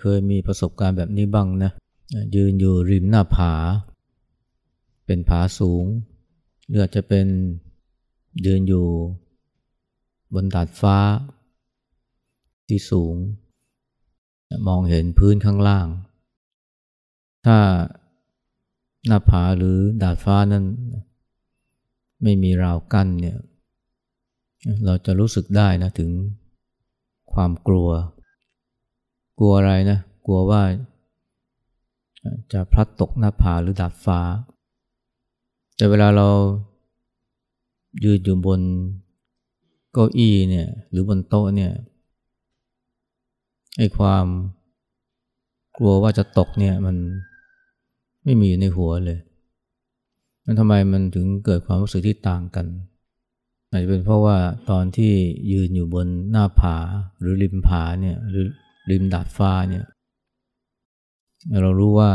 เคยมีประสบการณ์แบบนี้บ้างนะยืนอยู่ริมหน้าผา เป็นผาสูงหรืออาจจะเป็นยืนอยู่บนดาดฟ้า ที่สูง มองเห็นพื้นข้างล่าง ถ้าหน้าผาหรือดาดฟ้านั้น ไม่มีราวกั้นเนี่ย เราจะรู้สึกได้นะถึงความกลัว กลัวอะไรนะ กลัวว่าจะพลัดตกหน้าผาหรือดาดฟ้า แต่เวลาเรายืนอยู่บนเก้าอี้เนี่ยหรือบนโต๊ะเนี่ยไอ้ความกลัวว่าจะตกเนี่ยมันไม่มีอยู่ในหัวเลยมันทำไมมันถึงเกิดความรู้สึกที่ต่างกันอาจจะเป็นเพราะว่าตอนที่ยืนอยู่บนหน้าผาหรือริมผาเนี่ยหรือ ริมดาดฟ้าเนี่ยเรารู้ว่า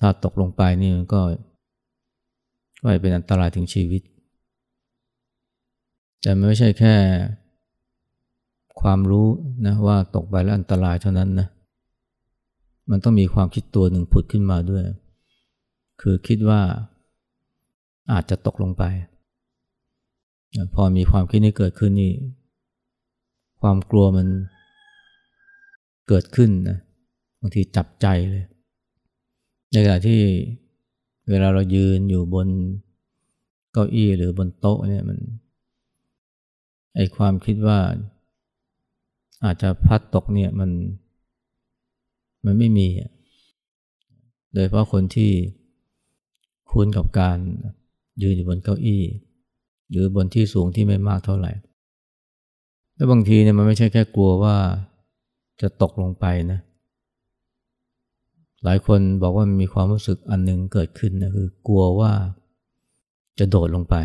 ถ้าตกลงไปนี่มันก็ ก็เป็นอันตรายถึงชีวิต แต่ไม่ใช่แค่ ความรู้นะว่าตกไปแล้วอันตรายเท่านั้นนะ มันต้องมีความคิดตัวหนึ่งผุดขึ้นมาด้วย คือคิดว่าอาจจะตกลงไป พอมีความคิดนี้เกิดขึ้นนี่ ความกลัวมัน เกิดขึ้นนะบางทีจับใจเลย ในขณะที่เวลาเรายืนอยู่บนเก้าอี้หรือบนโต๊ะเนี่ยมันไอความคิดว่าอาจจะพัดตกเนี่ยมัน มันไม่มี โดยเพราะคนที่คุ้นกับการยืนอยู่บนเก้าอี้ หรือบนที่สูงที่ไม่มากเท่าไหร่ แล้วบางทีเนี่ยมันไม่ใช่แค่กลัวว่า จะตกลงไปนะ หลายคนบอกว่ามีความรู้สึกอันหนึ่งเกิดขึ้นนะคือกลัวว่าจะโดดลงไป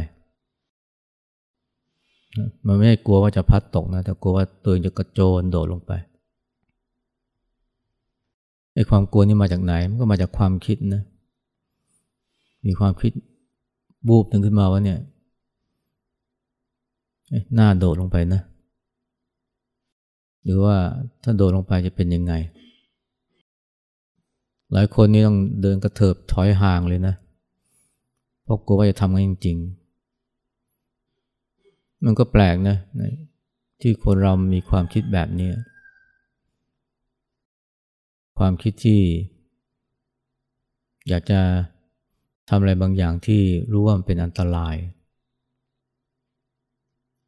มันไม่ได้กลัวว่าจะพัดตกนะ แต่กลัวว่าตัวเองจะกระโจนโดดลงไปไอ้ความกลัวนี่มาจากไหน มันก็มาจากความคิดนะ มีความคิดบูบหนึ่งขึ้นมาว่าเนี่ยหน้าโดดลงไปนะ หรือว่าถ้าโดดลงไปจะเป็นยังไง หลายคนนี่ต้องเดินกระเถิบถอยห่างเลยนะเพราะกลัวว่าจะทำกันจริง ๆ มันก็แปลกนะที่คนเรามีความคิดแบบนี้ความคิดที่ อยากจะทำอะไรบางอย่างที่รู้ว่ามันเป็นอันตราย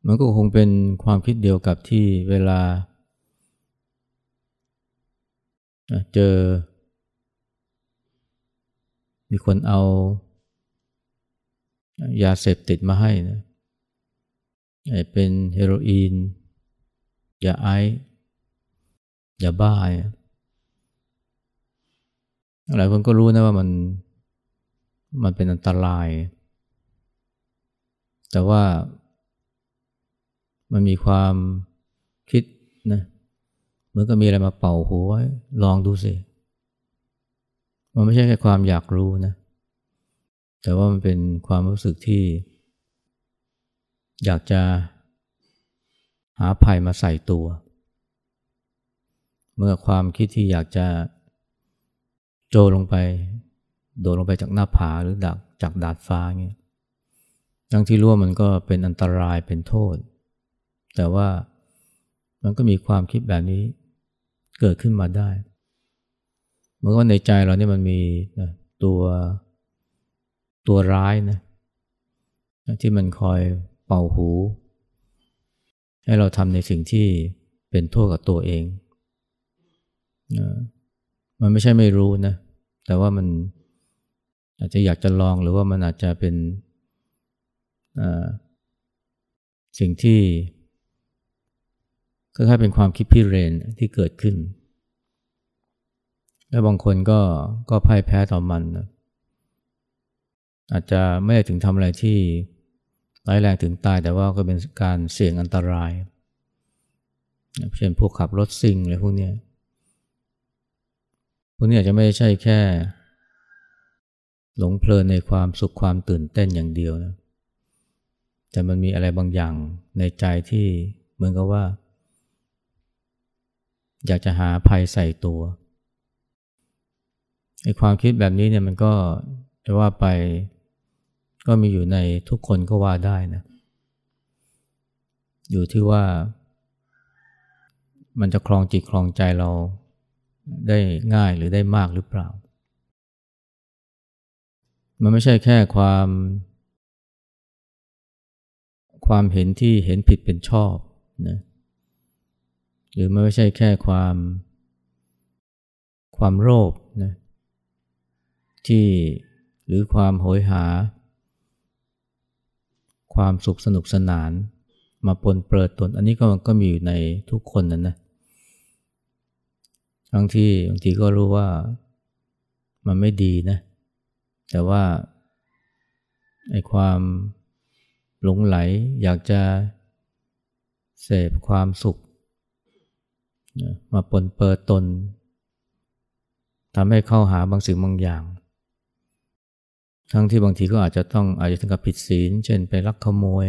มันก็คงเป็นความคิดเดียวกับที่เวลา เจอ มีคนเอา ยาเสพติดมาให้นะเป็นเฮโรอีน ยาไอยาบ้าหลายคนก็รู้นะว่ามันมันเป็นอันตราย แต่ว่ามันมีความคิดนะ มือนกับมีอะไรมาเป่าหัวลองดูสิ มันไม่ใช่แค่ความอยากรู้นะ แต่ว่ามันเป็นความรู้สึกที่ อยากจะ หาภัยมาใส่ตัว เมื่อความคิดที่อยากจะโจลงไป โดดลงไปจากหน้าผาหรือดักจากดาดฟ้าเงี้ยทั้งที่รู้ว่ามันก็เป็นอันตรายเป็นโทษ แต่ว่ามันก็มีความคิดแบบนี้ เกิดขึ้นมาได้เหมือนว่าในใจเราเนี่ยมันมีนะตัวตัวร้ายนะที่มันคอยเป่าหู ให้เราทำในสิ่งที่เป็นโทษกับตัวเองนะมันไม่ใช่ไม่รู้นะ แต่ว่ามันอาจจะอยากจะลองหรือว่ามันอาจจะเป็นสิ่งที่ คล้าเป็นความคิดพิเรนที่เกิดขึ้น แล้วบางคนก็ก็พ่ายแพ้ต่อมันนะอาจจะไม่ได้ถึงทำอะไรที่ร้ายแรงถึงตายแต่ว่าก็เป็นการเสี่ยงอันตราย เช่นพวกขับรถซิ่งอะไรพวกนี้พวกนี้อาจจะไม่ใช่แค่ หลงเพลินในความสุขความตื่นเต้นอย่างเดียวนะแต่มันมีอะไรบางอย่างในใจที่เหมือนกับว่า อยากจะหาภัยใส่ตัวไอ้ความคิดแบบนี้เนี่ยมันก็จะว่าไปก็มีอยู่ในทุกคนก็ว่าได้นะ อยู่ที่ว่า มันจะคลองจิตคลองใจเราได้ง่ายหรือได้มากหรือเปล่า มันไม่ใช่แค่ความ ความเห็นที่เห็นผิดเป็นชอบนะ หรือมันไม่ใช่แค่ความ ความโลภนะที่หรือความโหยหา ความสุขสนุกสนาน มาปนเปื้อนตน อันนี้ก็ก็มีอยู่ในทุกคนนั่นนะบางที่บางทีก็รู้ว่ามันไม่ดีนะ แต่ว่าไอ้ความหลงไหลอยากจะเสพความสุข มาปนเปื้อตนทำให้เข้าหาบางสิ่งบางอย่าง ทั้งที่บางทีก็อาจจะต้องอาจจะถึงกับผิดศีล เช่นไปลักขโมย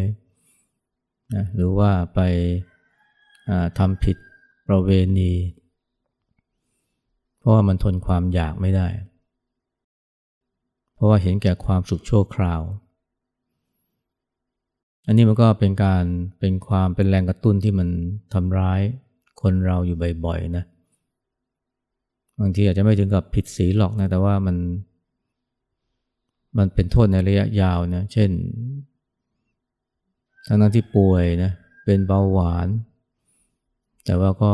นะหรือว่าไปทำผิดประเวณี เพราะว่ามันทนความอยากไม่ได้ เพราะว่าเห็นแก่ความสุขชั่วคราว อันนี้มันก็เป็นการเป็นความเป็นแรงกระตุ้นที่มันทำร้าย คนเราอยู่บ่อยๆนะ บางทีอาจจะไม่ถึงกับผิดศีลหรอกนะ แต่ว่ามัน มันเป็นโทษในระยะยาวนะ เช่นทั้งนั้นที่ป่วยนะ เป็นเบาหวาน แต่ว่าก็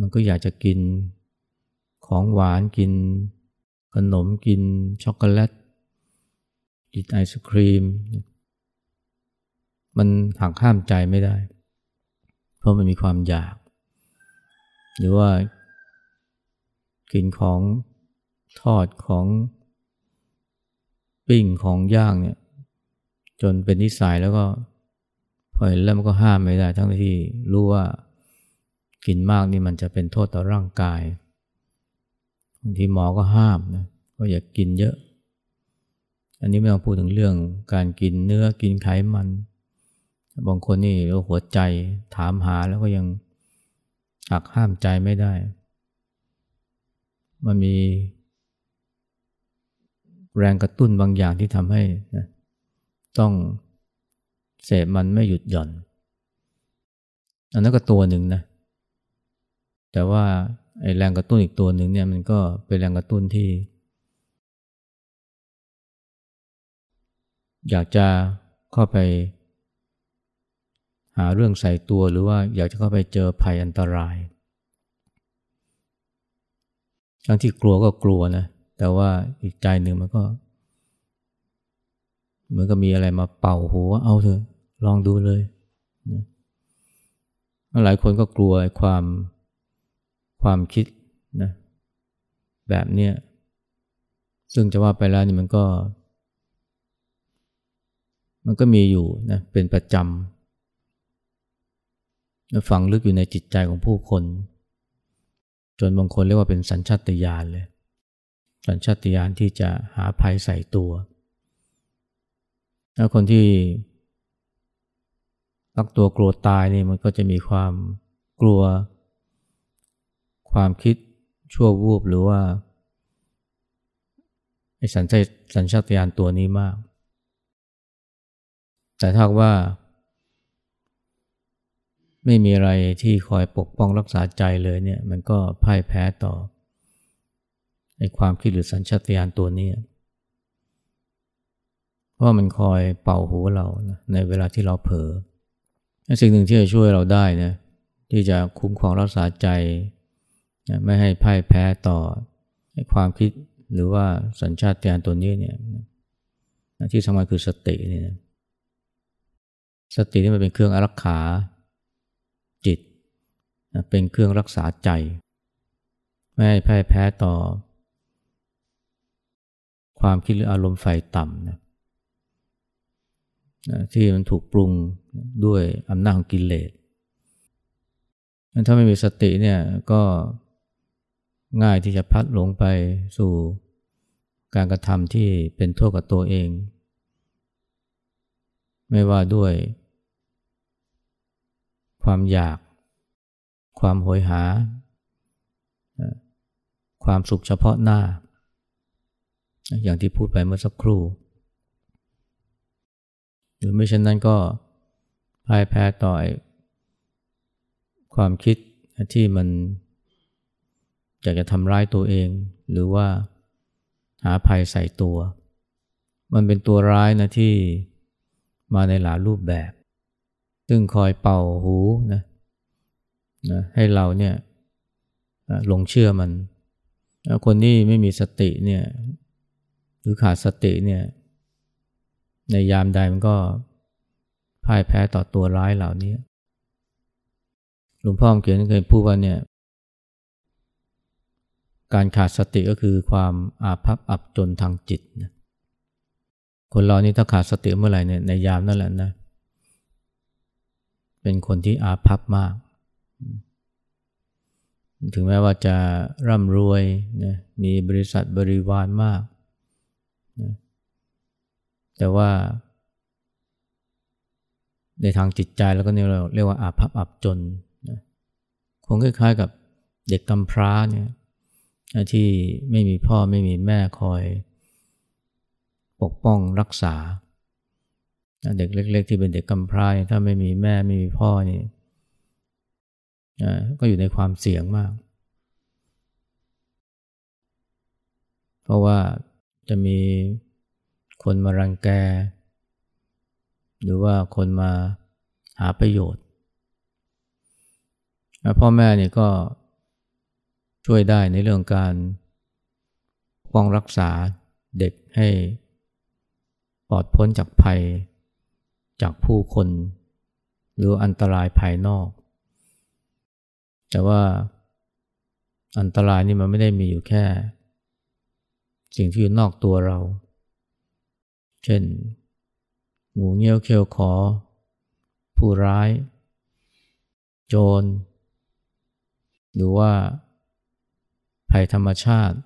มันก็อยากจะกินของหวานกิน ขนมกินช็อกโกแลตกินไอศครีม มันหักห้ามใจไม่ได้ เพราะมันมีความอยาก หรือว่ากินของทอดของปิ้งของย่างเนี่ยจนเป็นนิสัยแล้วก็พอเห็นแล้วมันก็ห้ามไม่ได้ ทั้งที่รู้ว่ากินมากนี่มันจะเป็นโทษต่อร่างกายบางทีหมอก็ห้ามนะก็อย่ากกินเยอะ อันนี้ไม่ต้องพูดถึงเรื่องการกินเนื้อกินไขมัน บางคนนี่หัวใจถามหาแล้วก็ยังหักห้ามใจไม่ได้ มันมี แรงกระตุ้นบางอย่างที่ทำให้นะต้องเสพมันไม่หยุดหย่อน อันนั้นก็ตัวหนึ่งนะ แต่ว่าไอ้แรงกระตุ้นอีกตัวหนึ่งเนี่ยมันก็เป็นแรงกระตุ้นที่ อยากจะเข้าไป หาเรื่องใส่ตัวหรือว่าอยากจะเข้าไปเจอภัยอันตรายทั้งที่กลัวก็กลัวนะแต่ว่าอีกใจหนึ่งมันก็เหมือนกับมีอะไรมาเป่าหัวเอาเถอะลองดูเลยหลายคนก็กลัวความความคิดนะแบบเนี้ยซึ่งจะว่าไปแล้วนี่มันก็ มันก็มีอยู่นะเป็นประจำ ฝังลึกอยู่ในจิตใจของผู้คน จนบางคนเรียกว่าเป็นสัญชาตญาณเลย สัญชาตญาณที่จะหาภัยใส่ตัวแล้วคนที่รักตัวกลัวตายนี่มันก็จะมีความกลัว ความคิดชั่ววูบหรือว่าไอ้สัญสัญชาตญาณตัวนี้มาก แต่ถ้าว่า ไม่มีอะไรที่คอยปกป้องรักษาใจเลยเนี่ยมันก็พ่ายแพ้ต่อในความคิดหรือสัญชาตญาณตัวนี้ เพราะมันคอยเป่าหูเรานะในเวลาที่เราเผลอสิ่งหนึ่งที่จะช่วยเราได้นะที่จะคุ้มครองรักษาใจไม่ให้พ่ายแพ้ต่อความคิดหรือว่าสัญชาตญาณตัวนี้เนี่ยที่สำคัญคือสตินี่นะสตินี่มันเป็นเครื่องอารักขา เป็นเครื่องรักษาใจ ไม่ให้พ่ายแพ้ต่อ ความคิดหรืออารมณ์ไฟต่ำนะที่มันถูกปรุงด้วยอำนาจของกิเลสถ้าไม่มีสติเนี่ยก็ง่ายที่จะพัดหลงไปสู่การกระทำที่เป็นโทษกับตัวเอง ไม่ว่าด้วย ความอยาก ความโหยหา ความสุขเฉพาะหน้า อย่างที่พูดไปเมื่อสักครู่ หรือไม่เช่นนั้นก็พ่ายแพ้ต่อความคิดที่มันอยากจะทำร้ายตัวเอง หรือว่าหาภัยใส่ตัว มันเป็นตัวร้ายนะที่มาในหลายรูปแบบ ซึ่งคอยเป่าหูนะ นะให้เราเนี่ยหลงเชื่อมัน คนที่ไม่มีสติเนี่ยหรือขาดสติเนี่ยในยามใดมันก็พ่ายแพ้ต่อตัวร้ายเหล่านี้ หลวงพ่อเขียนเคยพูดว่าเนี่ยการขาดสติก็คือความอาภัพอับจนทางจิตนะคนเรานี่ถ้าขาดสติเมื่อไหร่เนี่ยในยามนั่นแหละนะ เป็นคนที่อาภัพมาก ถึงแม้ว่าจะร่ำรวยนะมีบริษัทบริวารมากนะแต่ว่า ในทางจิตใจแล้วก็เนี่ยเราเรียกว่าอาภัพอับจนนะคงคล้ายๆกับเด็กกำพร้าเนี่ยที่ไม่มีพ่อไม่มีแม่คอย ปกป้องรักษา เด็กเล็ก ๆ ที่เป็นเด็กกำพร้าถ้าไม่มีแม่ไม่มีพ่อนี่ ก็อยู่ในความเสี่ยงมาก เพราะว่าจะมีคนมารังแก หรือว่าคนมาหาประโยชน์ พ่อแม่เนี่ยก็ช่วยได้ในเรื่องการป้องรักษาเด็กให้ปลอดพ้นจากภัยจากผู้คน หรืออันตรายภายนอก แต่ว่าอันตรายนี่มันไม่ได้มีอยู่แค่ สิ่งที่อยู่นอกตัวเรา เช่นหมูเงี้ยวเคียวขอ ผู้ร้าย โจร หรือว่าภัยธรรมชาติ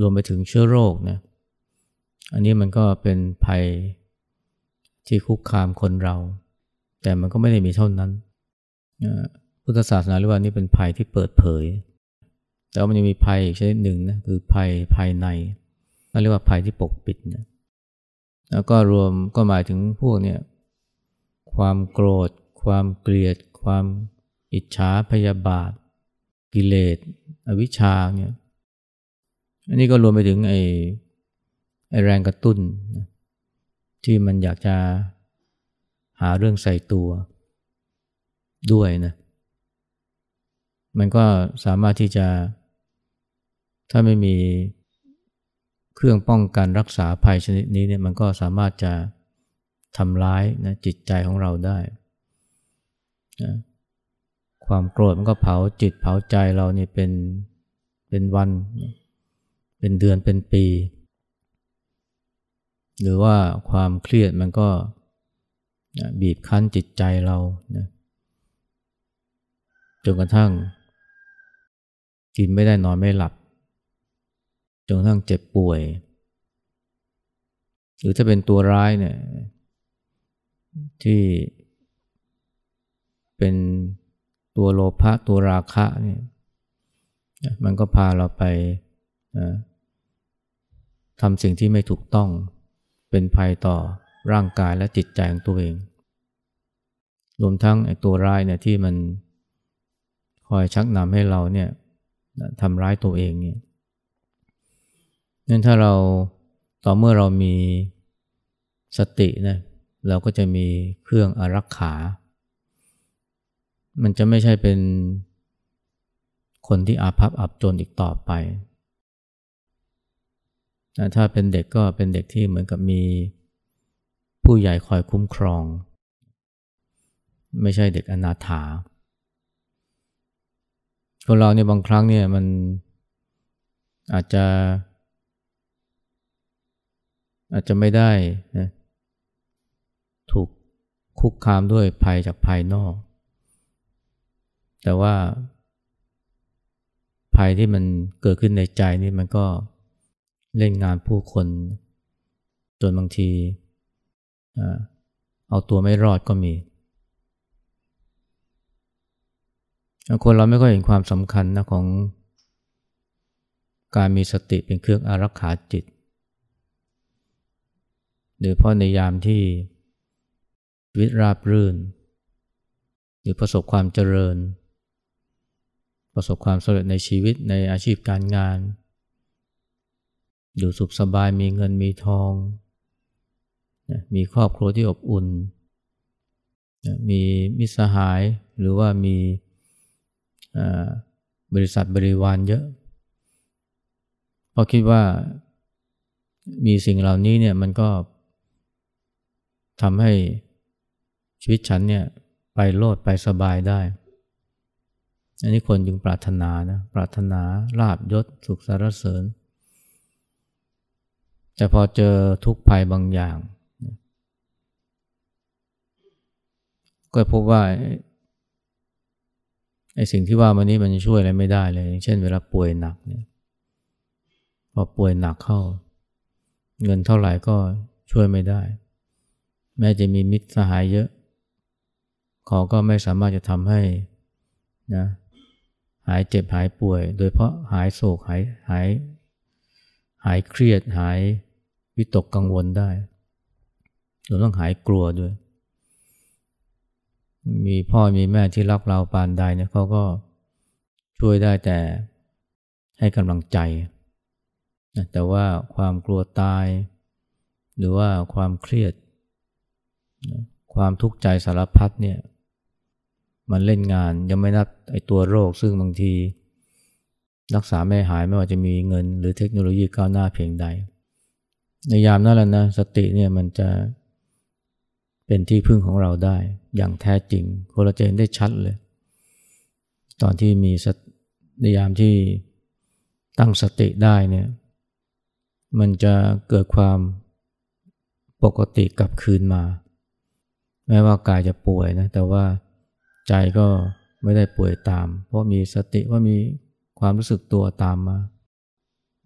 รวมไปถึงเชื้อโรคนะอันนี้มันก็เป็นภัยที่คุกคามคนเรา แต่มันก็ไม่ได้มีเท่านั้น พุทธศาสนาเรียกว่านี่เป็นภัยที่เปิดเผย แต่ว่ามันยังมีภัยอีกชนิดหนึ่งนะคือภัยภายในเรียกว่าภัยที่ปกปิดนะแล้วก็รวมก็หมายถึงพวกเนี่ยความโกรธ ความเกลียด ความอิจฉาพยาบาท กิเลส อวิชชาเนี่ยอันนี้ก็รวมไปถึงไอ้ไอแรงกระตุ้นที่มันอยากจะหาเรื่องใส่ตัวด้วยนะ มันก็สามารถที่จะ ถ้าไม่มีเครื่องป้องกันรักษาภัยชนิดนี้เนี่ยมันก็สามารถจะทำร้ายนะจิตใจของเราได้นะความโกรธมันก็เผาจิตเผาใจเราเนี่ยเป็นเป็นวัน เป็นเดือนเป็นปี หรือว่าความเครียดมันก็บีบคั้นจิตใจเรานะจนกระทั่ง กินไม่ได้นอนไม่หลับ จนกระทั่งเจ็บป่วย หรือถ้าเป็นตัวร้ายเนี่ยที่เป็นตัวโลภะตัวราคะเนี่ยมันก็พาเราไปทำสิ่งที่ไม่ถูกต้องเป็นภัยต่อร่างกายและจิตใจของตัวเอง รวมทั้งไอ้ตัวร้ายเนี่ยที่มันคอยชักนำให้เราเนี่ย ทำร้ายตัวเองเนี่ยนั่นถ้าเราต่อเมื่อเรามีสตินะเราก็จะมีเครื่องอารักขา มันจะไม่ใช่เป็นคนที่อาภัพอับจนอีกต่อไปถ้าเป็นเด็กก็เป็นเด็กที่เหมือนกับมีผู้ใหญ่คอยคุ้มครอง ไม่ใช่เด็กอนาถา คนเราเนี่ยบางครั้งเนี่ยมันอาจจะ อาจจะไม่ได้นะถูกคุกคามด้วยภัยจากภายนอก แต่ว่า ภัยที่มันเกิดขึ้นในใจนี่มันก็เล่นงานผู้คน จนบางทีเอาตัวไม่รอดก็มี คนเราไม่ก็เห็นความสำคัญนะของการมีสติเป็นเครื่องอารักขาจิตโดยเพราะในยามที่ชีวิตราบรื่น หรือประสบความเจริญ ประสบความสำเร็จในชีวิตในอาชีพการงาน อยู่สุขสบายมีเงินมีทอง มีครอบครัวที่อบอุ่น มีมิสหายหรือว่ามี บริษัทบริวารเยอะ เพราะคิดว่ามีสิ่งเหล่านี้เนี่ยมันก็ทำให้ชีวิตฉันเนี่ยไปโลดไปสบายได้ อันนี้คนจึงปรารถนานะปรารถนาลาบยศสุขสารเสริญ แต่พอเจอทุกภัยบางอย่าง ก็พบว่า ไอ้สิ่งที่ว่ามันนี้มันช่วยอะไรไม่ได้เลย เช่นเวลาป่วยหนักเนี่ยพอป่วยหนักเข้า เงินเท่าไหร่ก็ช่วยไม่ได้ แม้จะมีมิตรสหายเยอะ ขอก็ไม่สามารถจะทำให้นะหายเจ็บหายป่วย โดยเพราะหายโศกหายหายหายเครียดหายวิตกกังวลได้เราต้องหายกลัวด้วย มีพ่อมีแม่ที่รักเราปานใดเนี่ยเขาก็ช่วยได้แต่ให้กำลังใจ แต่ว่าความกลัวตาย หรือว่าความเครียด ความทุกข์ใจสารพัดเนี่ย มันเล่นงานยังไม่นับไอตัวโรคซึ่งบางที รักษาไม่หายไม่ว่าจะมีเงิน หรือเทคโนโลยีก้าวหน้าเพียงใด ในยามนั้นแหละนะสติเนี่ยมันจะ เป็นที่พึ่งของเราได้อย่างแท้จริงโคลาเจนได้ชัดเลย ตอนที่มีในยามที่ตั้งสติได้เนี่ยมันจะเกิดความปกติกลับคืนมา แม้ว่ากายจะป่วยนะแต่ว่าใจก็ไม่ได้ป่วยตาม เพราะมีสติว่ามีความรู้สึกตัวตามมา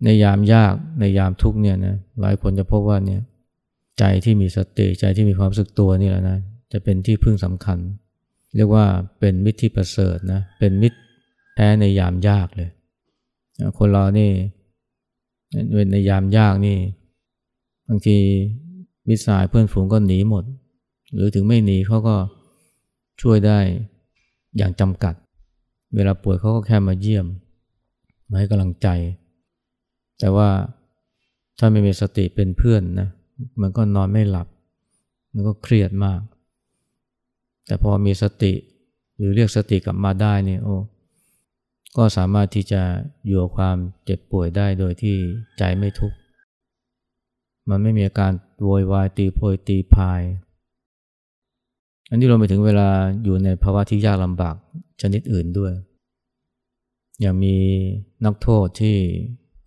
ในยามยากในยามทุกเนี่ยนะหลายคนจะพบว่าเนี่ย ใจที่มีสติใจที่มีความสึกตัวนี่แหละนะจะเป็นที่พึ่งสำคัญ เรียกว่าเป็นมิตรที่ประเสริฐนะเป็นมิตรแท้ในยามยากเลยคนเรานี่ในยามยากนี่บางทีมิสายเพื่อนฝูงก็หนีหมด หรือถึงไม่หนีเขาก็ช่วยได้อย่างจำกัด เวลาป่วยเขาก็แค่มาเยี่ยม มาให้กำลังใจ แต่ว่าถ้าไม่มีสติเป็นเพื่อนนะ มันก็นอนไม่หลับ มันก็เครียดมาก แต่พอมีสติหรือเรียกสติกลับมาได้นี่โอ้ก็สามารถที่จะอยู่กับความเจ็บป่วยได้โดยที่ใจไม่ทุกข์มันไม่มีอาการโวยวายตีโพยตีพาย อันนี้เราไปถึงเวลาอยู่ในภาวะที่ยากลำบากชนิดอื่นด้วย อย่างมีนักโทษที่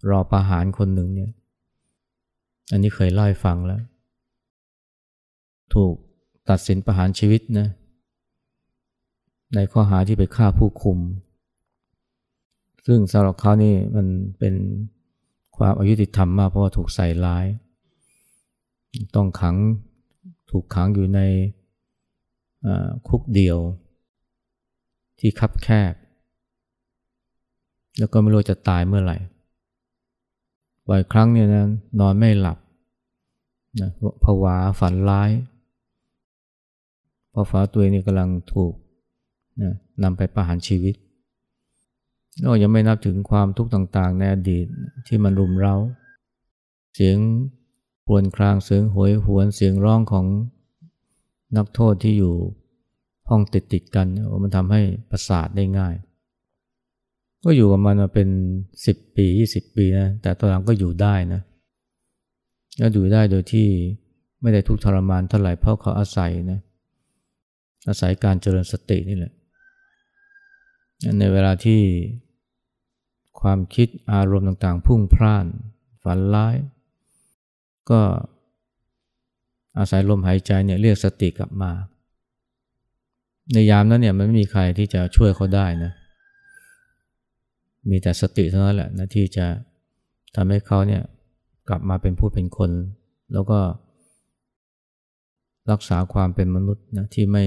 รอประหารคนหนึ่งเนี่ย อันนี้เคยเล่าให้ฟังแล้ว ถูกตัดสินประหารชีวิตนะ ในข้อหาที่ไปฆ่าผู้คุม ซึ่งสำหรับเขานี่มันเป็นความอายุติธรรมมากเพราะว่าถูกใส่ร้าย ต้องขังถูกขังอยู่ในคุกเดียว ที่คับแคบ แล้วก็ไม่รู้จะตายเมื่อไหร่ บ่อยครั้งเนี่ยนะนอนไม่หลับนะผวาฝันร้ายเพราะฟ้าตัวเองนี่กำลังถูกนะนำไปประหารชีวิตก็ยังไม่นับถึงความทุกข์ต่างๆ ในอดีตที่มันรุมเร้า เสียงครวญครางเสียงหวยหวนเสียงร้องของนักโทษที่อยู่ห้องติดติดกัน มันทำให้ประสาทได้ง่าย ก็อยู่กับมันมาเป็นสิบปียี่สิบปีนะแต่ตอนหลังก็อยู่ได้นะแล้วอยู่ได้โดยที่ไม่ได้ทุกทรมานเท่าไหร่เพราะเขาอาศัยนะอาศัยการเจริญสตินี่แหละในเวลาที่ความคิดอารมณ์ต่างๆ พุ่งพล่าน ฝันร้าย ก็อาศัยลมหายใจเนี่ยเรียกสติกลับมา ในยามนั้นเนี่ยมันไม่มีใครที่จะช่วยเขาได้นะ มีแต่สติเท่านั้นแหละนะที่จะทำให้เขาเนี่ยกลับมาเป็นผู้เป็นคน แล้วก็ รักษาความเป็นมนุษย์นะที่ไม่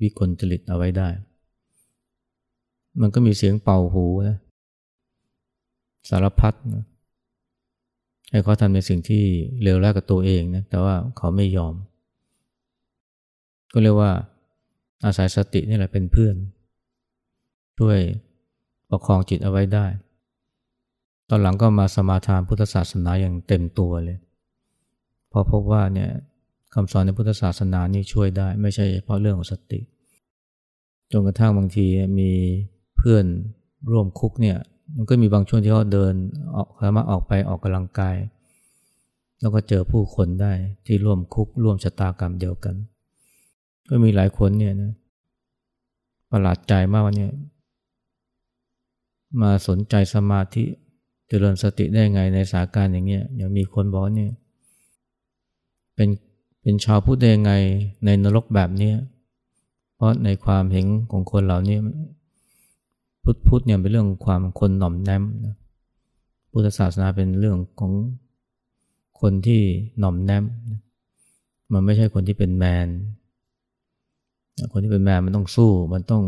วิกลจริตเอาไว้ได้ มันก็มีเสียงเป่าหูนะสารพัดนะให้เขาทำในสิ่งที่เลวร้ายกับตัวเองนะแต่ว่าเขาไม่ยอม ก็เรียกว่าอาศัยสตินี่แหละเป็นเพื่อน ช่วย ประคองจิตเอาไว้ได้ ตอนหลังก็มาสมาทานพุทธศาสนาอย่างเต็มตัวเลยเพราะพบว่าเนี่ยคำสอนในพุทธศาสนานี่ช่วยได้ ไม่ใช่เฉพาะเรื่องของสติ จนกระทั่งบางทีมีเพื่อนร่วมคุกเนี่ยมันก็มีบางช่วงที่เขาเดินออกสามารถออกไปออกกำลังกาย แล้วก็เจอผู้คนได้ที่ร่วมคุกร่วมชะตากรรมเดียวกัน ก็มีหลายคนเนี่ยนะประหลาดใจมากว่าเนี่ย มาสนใจสมาธิเจริญสติได้ไงในสาการอย่างเงี้ยอย่างมีคนบอกเนี่ยเป็นเป็นชาวพุทธได้ไงในนรกแบบนี้เพราะในความเห็นของคนเหล่านี้พุทธพุทธเนี่ยเป็นเรื่องความคนหน่อมแนมนะพุทธศาสนาเป็นเรื่องของคนที่หน่อมแนมมันไม่ใช่คนที่เป็นแมน คนที่เป็นแมนมันต้องสู้มันต้อง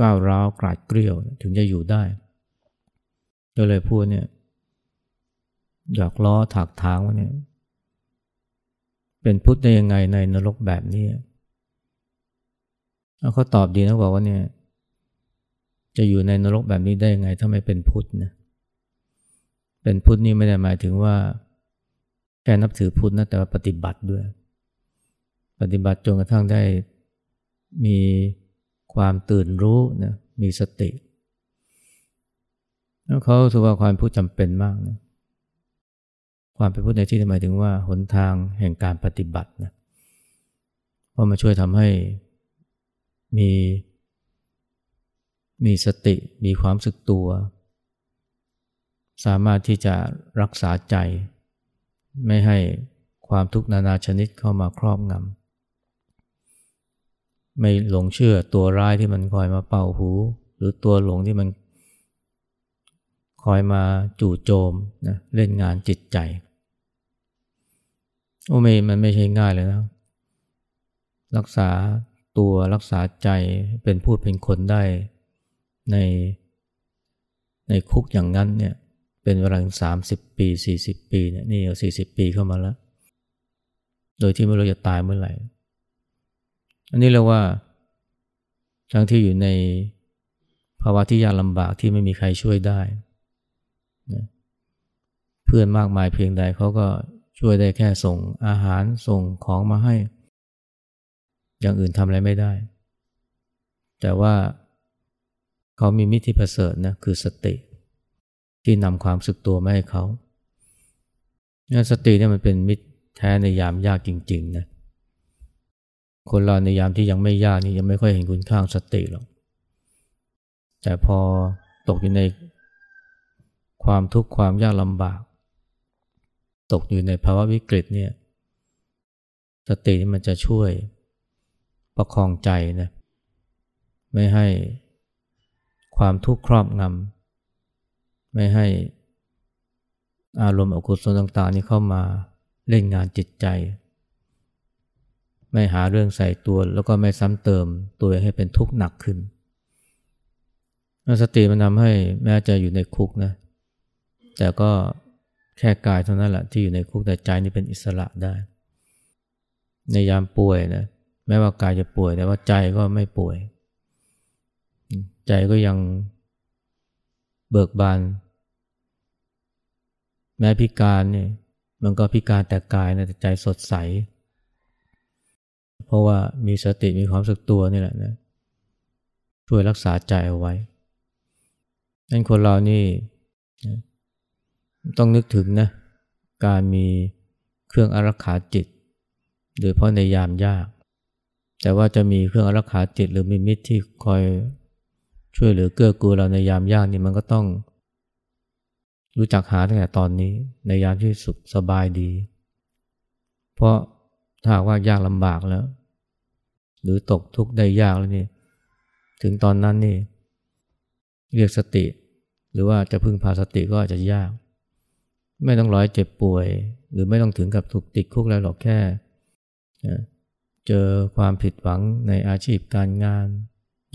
ก้าวร้าวกราดเกลียวถึงจะอยู่ได้ก็เลยพูดเนี่ยอยากล้อถากทางว่าเนี่ยเป็นพุทธได้ยังไงในนรกแบบนี้เขาตอบดีนะบอกว่าเนี่ยจะอยู่ในนรกแบบนี้ได้ยังไงถ้าไม่เป็นพุทธนะเป็นพุทธนี่ไม่ได้หมายถึงว่าแค่นับถือพุทธนะแต่ว่าปฏิบัติด้วย ปฏิบัติจนกระทั่งได้มี ความตื่นรู้นะมีสติแล้วเขาถือว่าความพุทธจำเป็นมากนะความเป็นพุทธในที่หมายถึงว่าหนทางแห่งการปฏิบัตินะเพราะมาช่วยทำให้มีมีสติมีความสึกตัว สามารถที่จะรักษาใจ ไม่ให้ความทุกข์นานาชนิดเข้ามาครอบงำ ไม่หลงเชื่อตัวร้ายที่มันคอยมาเป่าหู หรือตัวหลงที่มันคอยมาจู่โจมนะเล่นงานจิตใจ โอ้ไม่มันไม่ใช่ง่ายเลยนะรักษาตัวรักษาใจเป็นพูดเป็นคนได้ในในคุกอย่างนั้นเนี่ยเป็นเวลาสามสิบปีสี่สิบปีเนี่ยนี่เอาสี่สิบปีเข้ามาแล้ว โดยที่ไม่รู้จะตายเมื่อไหร่ อันนี้เรียกว่า ทั้งที่อยู่ในภาวะที่ยากลำบากที่ไม่มีใครช่วยได้นะเพื่อนมากมายเพียงใดเขาก็ช่วยได้แค่ส่งอาหารส่งของมาให้ อย่างอื่นทำอะไรไม่ได้ แต่ว่าเขามีมิตรที่ประเสริฐนะคือสติ ที่นำความสึกตัวมาให้เขาสติเนี่ยมันเป็นมิตรแท้ในยามยากจริงๆนะ คนเราในยามที่ยังไม่ยากนี่ยังไม่ค่อยเห็นคุณค่าสติหรอก แต่พอตกอยู่ในความทุกข์ความยากลำบาก ตกอยู่ในภาวะวิกฤตเนี่ย สติมันจะช่วยประคองใจนะไม่ให้ความทุกข์ครอบงำไม่ให้อารมณ์อกุศลต่างๆ นี้เข้ามาเล่นงานจิตใจ ไม่หาเรื่องใส่ตัว แล้วก็ไม่ซ้ำเติมตัวให้เป็นทุกข์หนักขึ้นสติมันทำให้แม้จะอยู่ในคุกนะ แต่ก็แค่กายเท่านั้นแหละที่อยู่ในคุกแต่ใจนี่เป็นอิสระได้ ในยามป่วยนะแม้ว่ากายจะป่วยแต่ว่าใจก็ไม่ป่วย ใจก็ยังเบิกบาน แม้พิการเนี่ยมันก็พิการแต่กายนะแต่ใจสดใส ราะว่ามีสติมีความสึกตัวนี่แหละนะช่วยรักษาใจเอาไว้นั่นคนเรานี่ต้องนึกถึงนะการมีเครื่องอารักขาจิต โดยเพราะในยามยาก แต่ว่าจะมีเครื่องอารักขาจิต หรือมีมิตรที่คอยช่วยเหลือเกื้อกูลเราในยามยากนี่มันก็ต้อง รู้จักหาตั้งแต่ตอนนี้ในยามที่สุขสบายดี เพราะถ้าว่ายากลำบากแล้ว หรือตกทุกข์ได้ยากแล้วนี่ถึงตอนนั้นนี่เรียกสติ หรือว่าจะพึ่งพาสติก็อาจจะยาก ไม่ต้องร้อยเจ็บป่วย หรือไม่ต้องถึงกับถูกติดคุกอะไรหรอกแค่ เจอความผิดหวังในอาชีพการงาน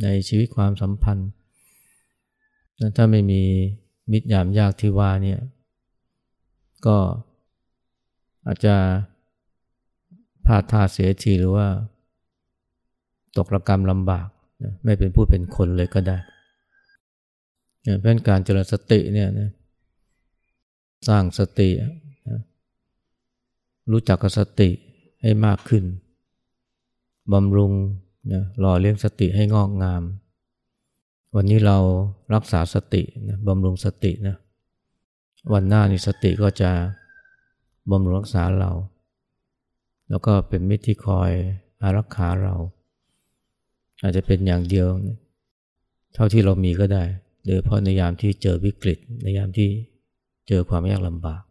ในชีวิตความสัมพันธ์ถ้าไม่มีมิตรยามยากที่ว่าเนี่ยก็อาจจะพลาดท่าเสียทีหรือว่า ตกระกรรมลำบากไม่เป็นผู้เป็นคนเลยก็ได้เพราะการเจริญสติเนี่ยนะสร้างสติรู้จักกับสติให้มากขึ้นบำรุงนะหล่อเลี้ยงสติให้งอกงาม วันนี้เรารักษาสตินะบำรุงสตินะวันหน้านี่สติก็จะบำรุงรักษาเรา แล้วก็เป็นมิตรที่คอยอารักขาเรา อาจจะเป็นอย่างเดียว เท่าที่เรามีก็ได้โดยเพราะในยามที่เจอวิกฤตในยามที่เจอความยากลำบาก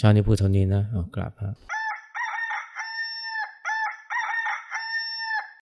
ชาตินี้พูดเท่านี้นะกราบครับ